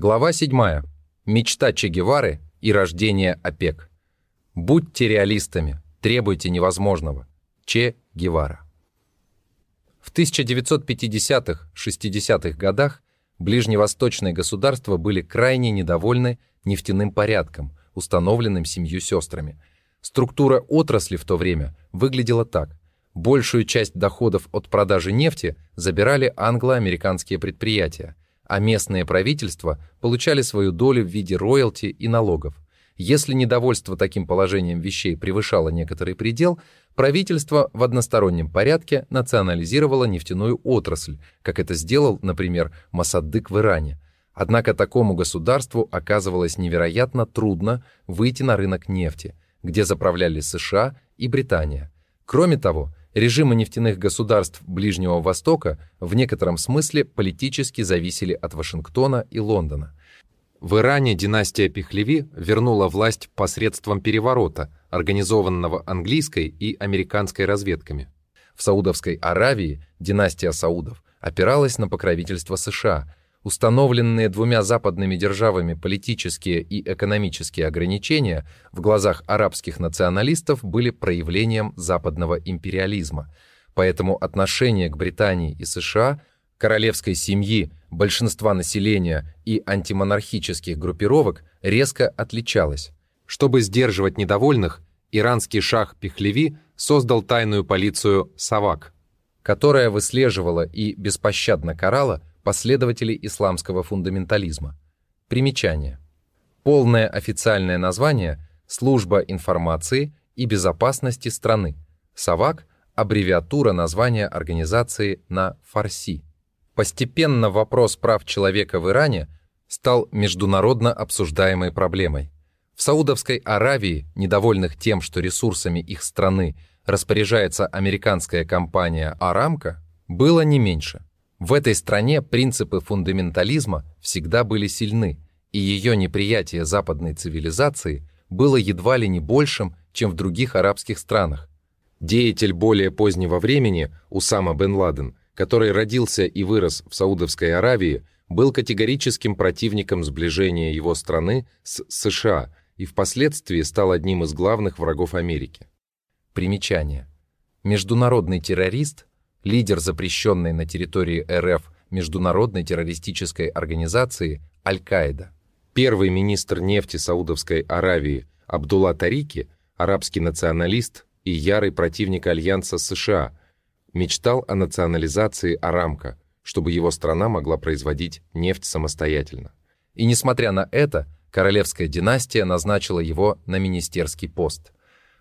Глава 7. Мечта Че Гевары и рождение ОПЕК. Будьте реалистами, требуйте невозможного. Че Гевара. В 1950-60-х годах ближневосточные государства были крайне недовольны нефтяным порядком, установленным семью сестрами. Структура отрасли в то время выглядела так. Большую часть доходов от продажи нефти забирали англо-американские предприятия, а местные правительства получали свою долю в виде роялти и налогов. Если недовольство таким положением вещей превышало некоторый предел, правительство в одностороннем порядке национализировало нефтяную отрасль, как это сделал, например, Масаддык в Иране. Однако такому государству оказывалось невероятно трудно выйти на рынок нефти, где заправляли США и Британия. Кроме того, режимы нефтяных государств Ближнего Востока в некотором смысле политически зависели от Вашингтона и Лондона. В Иране династия Пехлеви вернула власть посредством переворота, организованного английской и американской разведками. В Саудовской Аравии династия Саудов опиралась на покровительство США. Установленные двумя западными державами политические и экономические ограничения в глазах арабских националистов были проявлением западного империализма. Поэтому отношение к Британии и США – королевской семьи, большинства населения и антимонархических группировок резко отличалась. Чтобы сдерживать недовольных, иранский шах Пехлеви создал тайную полицию «Савак», которая выслеживала и беспощадно карала последователей исламского фундаментализма. Примечание. Полное официальное название – Служба информации и безопасности страны. «Савак» – аббревиатура названия организации на фарси. Постепенно вопрос прав человека в Иране стал международно обсуждаемой проблемой. В Саудовской Аравии, недовольных тем, что ресурсами их страны распоряжается американская компания «Арамка», было не меньше. В этой стране принципы фундаментализма всегда были сильны, и ее неприятие западной цивилизации было едва ли не большим, чем в других арабских странах. Деятель более позднего времени, Усама бен Ладен, который родился и вырос в Саудовской Аравии, был категорическим противником сближения его страны с США и впоследствии стал одним из главных врагов Америки. Примечание. Международный террорист, лидер запрещенной на территории РФ международной террористической организации Аль-Каида. Первый министр нефти Саудовской Аравии Абдулла Тарики, арабский националист и ярый противник альянса США – мечтал о национализации Арамка, чтобы его страна могла производить нефть самостоятельно. И несмотря на это, королевская династия назначила его на министерский пост.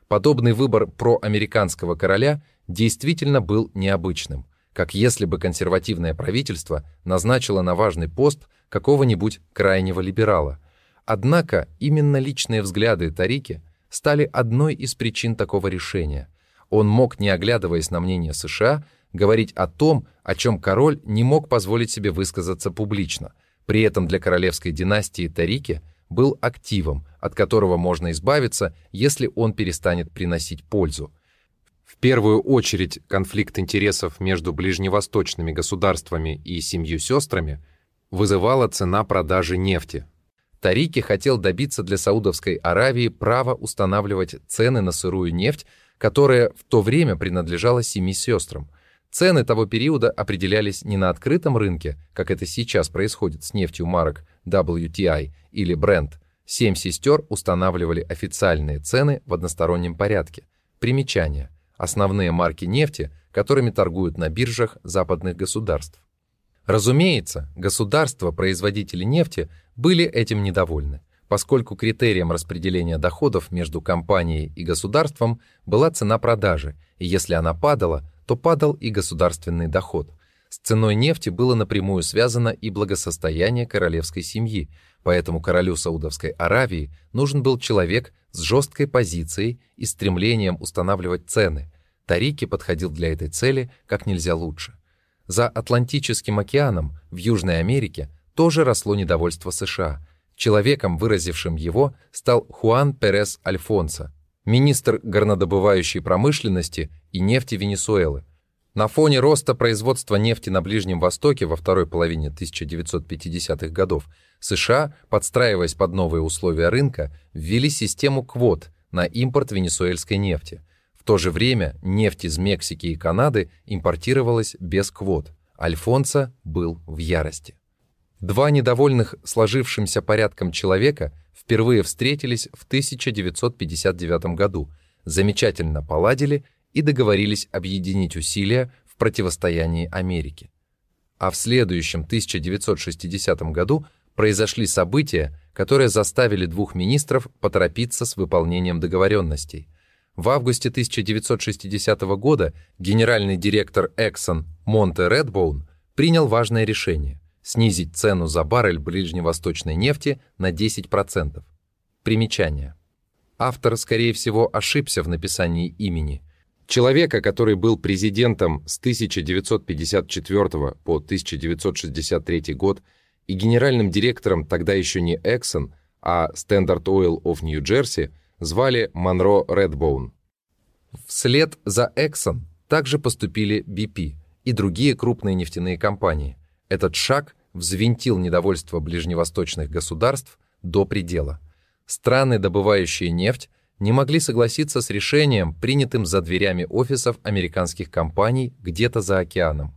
Подобный выбор проамериканского короля действительно был необычным, как если бы консервативное правительство назначило на важный пост какого-нибудь крайнего либерала. Однако именно личные взгляды Тарики стали одной из причин такого решения – он мог, не оглядываясь на мнение США, говорить о том, о чем король не мог позволить себе высказаться публично. При этом для королевской династии Тарики был активом, от которого можно избавиться, если он перестанет приносить пользу. В первую очередь конфликт интересов между ближневосточными государствами и семью сестрами вызывала цена продажи нефти. Тарики хотел добиться для Саудовской Аравии права устанавливать цены на сырую нефть которая в то время принадлежала семи сестрам. Цены того периода определялись не на открытом рынке, как это сейчас происходит с нефтью марок WTI или Brent. Семь сестер устанавливали официальные цены в одностороннем порядке. Примечание. Основные марки нефти, которыми торгуют на биржах западных государств. Разумеется, государства-производители нефти были этим недовольны поскольку критерием распределения доходов между компанией и государством была цена продажи, и если она падала, то падал и государственный доход. С ценой нефти было напрямую связано и благосостояние королевской семьи, поэтому королю Саудовской Аравии нужен был человек с жесткой позицией и стремлением устанавливать цены. Тарики подходил для этой цели как нельзя лучше. За Атлантическим океаном в Южной Америке тоже росло недовольство США – Человеком, выразившим его, стал Хуан Перес Альфонсо, министр горнодобывающей промышленности и нефти Венесуэлы. На фоне роста производства нефти на Ближнем Востоке во второй половине 1950-х годов США, подстраиваясь под новые условия рынка, ввели систему квот на импорт венесуэльской нефти. В то же время нефть из Мексики и Канады импортировалась без квот. Альфонсо был в ярости. Два недовольных сложившимся порядком человека впервые встретились в 1959 году, замечательно поладили и договорились объединить усилия в противостоянии Америке. А в следующем 1960 году произошли события, которые заставили двух министров поторопиться с выполнением договоренностей. В августе 1960 года генеральный директор Exxon Монте Редбоун принял важное решение – снизить цену за баррель ближневосточной нефти на 10%. Примечание. Автор, скорее всего, ошибся в написании имени. Человека, который был президентом с 1954 по 1963 год и генеральным директором тогда еще не Exxon, а Standard Oil of New Jersey, звали Монро Редбоун. Вслед за Exxon также поступили BP и другие крупные нефтяные компании. Этот шаг взвинтил недовольство ближневосточных государств до предела. Страны, добывающие нефть, не могли согласиться с решением, принятым за дверями офисов американских компаний где-то за океаном.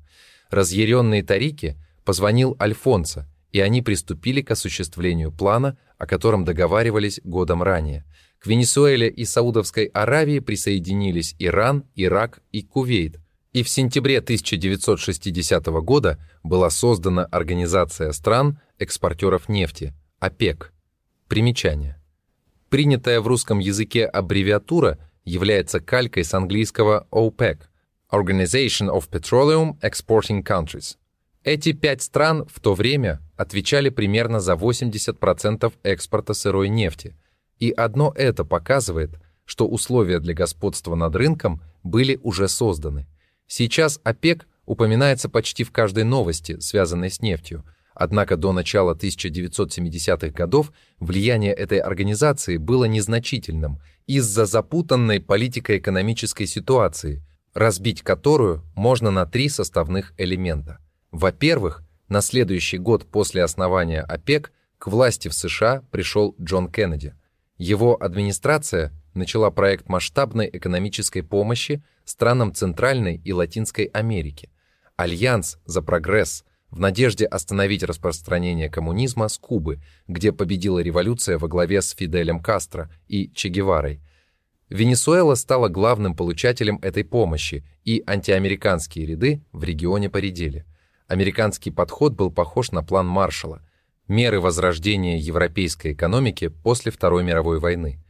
Разъяренные тарики позвонил Альфонсо, и они приступили к осуществлению плана, о котором договаривались годом ранее. К Венесуэле и Саудовской Аравии присоединились Иран, Ирак и Кувейт, и в сентябре 1960 года была создана Организация стран экспортеров нефти, ОПЕК. Примечание. Принятая в русском языке аббревиатура является калькой с английского OPEC – Organization of Petroleum Exporting Countries. Эти пять стран в то время отвечали примерно за 80% экспорта сырой нефти, и одно это показывает, что условия для господства над рынком были уже созданы. Сейчас ОПЕК упоминается почти в каждой новости, связанной с нефтью – Однако до начала 1970-х годов влияние этой организации было незначительным из-за запутанной политико-экономической ситуации, разбить которую можно на три составных элемента. Во-первых, на следующий год после основания ОПЕК к власти в США пришел Джон Кеннеди. Его администрация начала проект масштабной экономической помощи странам Центральной и Латинской Америки. Альянс за прогресс – в надежде остановить распространение коммунизма с Кубы, где победила революция во главе с Фиделем Кастро и Че Геварой. Венесуэла стала главным получателем этой помощи, и антиамериканские ряды в регионе поредели. Американский подход был похож на план Маршалла, меры возрождения европейской экономики после Второй мировой войны.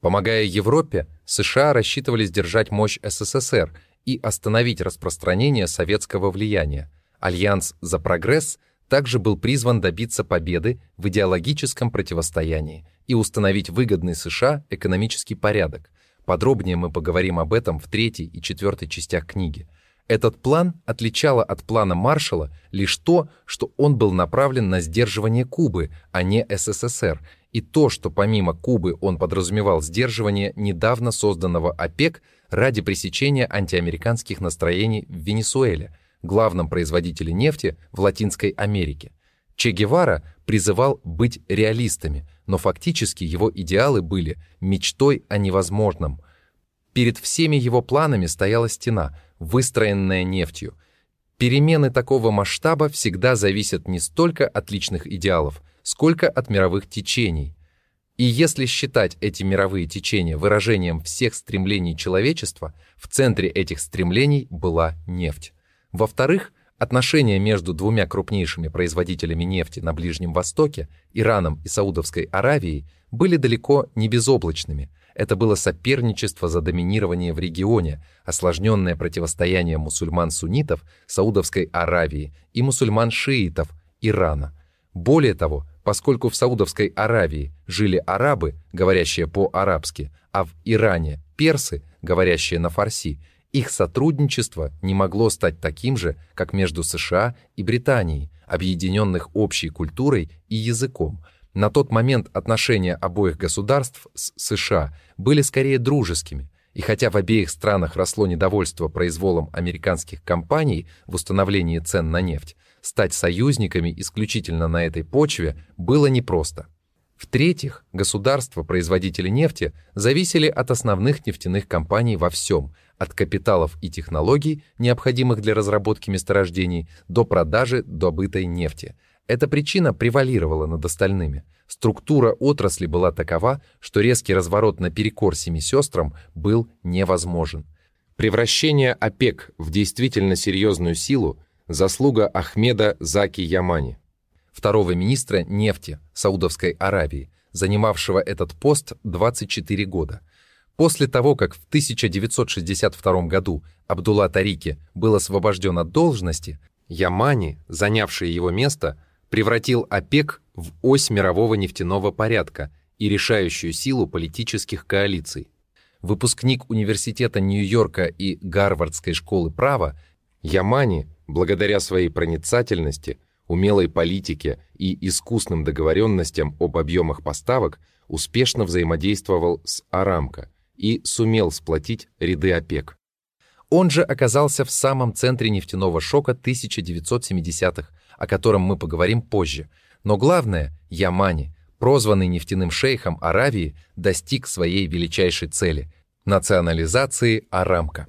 Помогая Европе, США рассчитывали сдержать мощь СССР и остановить распространение советского влияния – Альянс за прогресс также был призван добиться победы в идеологическом противостоянии и установить выгодный США экономический порядок. Подробнее мы поговорим об этом в третьей и четвертой частях книги. Этот план отличало от плана Маршалла лишь то, что он был направлен на сдерживание Кубы, а не СССР, и то, что помимо Кубы он подразумевал сдерживание недавно созданного ОПЕК ради пресечения антиамериканских настроений в Венесуэле – главном производителе нефти в Латинской Америке. Че Гевара призывал быть реалистами, но фактически его идеалы были мечтой о невозможном. Перед всеми его планами стояла стена, выстроенная нефтью. Перемены такого масштаба всегда зависят не столько от личных идеалов, сколько от мировых течений. И если считать эти мировые течения выражением всех стремлений человечества, в центре этих стремлений была нефть. Во-вторых, отношения между двумя крупнейшими производителями нефти на Ближнем Востоке, Ираном и Саудовской Аравией, были далеко не безоблачными. Это было соперничество за доминирование в регионе, осложненное противостояние мусульман-суннитов Саудовской Аравии и мусульман-шиитов Ирана. Более того, поскольку в Саудовской Аравии жили арабы, говорящие по-арабски, а в Иране – персы, говорящие на фарси, их сотрудничество не могло стать таким же, как между США и Британией, объединенных общей культурой и языком. На тот момент отношения обоих государств с США были скорее дружескими, И хотя в обеих странах росло недовольство произволом американских компаний в установлении цен на нефть, стать союзниками исключительно на этой почве было непросто. В-третьих, государства-производители нефти зависели от основных нефтяных компаний во всем, от капиталов и технологий, необходимых для разработки месторождений, до продажи добытой нефти. Эта причина превалировала над остальными. Структура отрасли была такова, что резкий разворот наперекор семи сестрам был невозможен. Превращение ОПЕК в действительно серьезную силу – заслуга Ахмеда Заки Ямани второго министра нефти Саудовской Аравии, занимавшего этот пост 24 года. После того, как в 1962 году Абдулла Тарики был освобожден от должности, Ямани, занявший его место, превратил ОПЕК в ось мирового нефтяного порядка и решающую силу политических коалиций. Выпускник университета Нью-Йорка и Гарвардской школы права, Ямани, благодаря своей проницательности, умелой политике и искусным договоренностям об объемах поставок успешно взаимодействовал с Арамко и сумел сплотить ряды ОПЕК. Он же оказался в самом центре нефтяного шока 1970-х, о котором мы поговорим позже. Но главное, Ямани, прозванный нефтяным шейхом Аравии, достиг своей величайшей цели – национализации Арамка.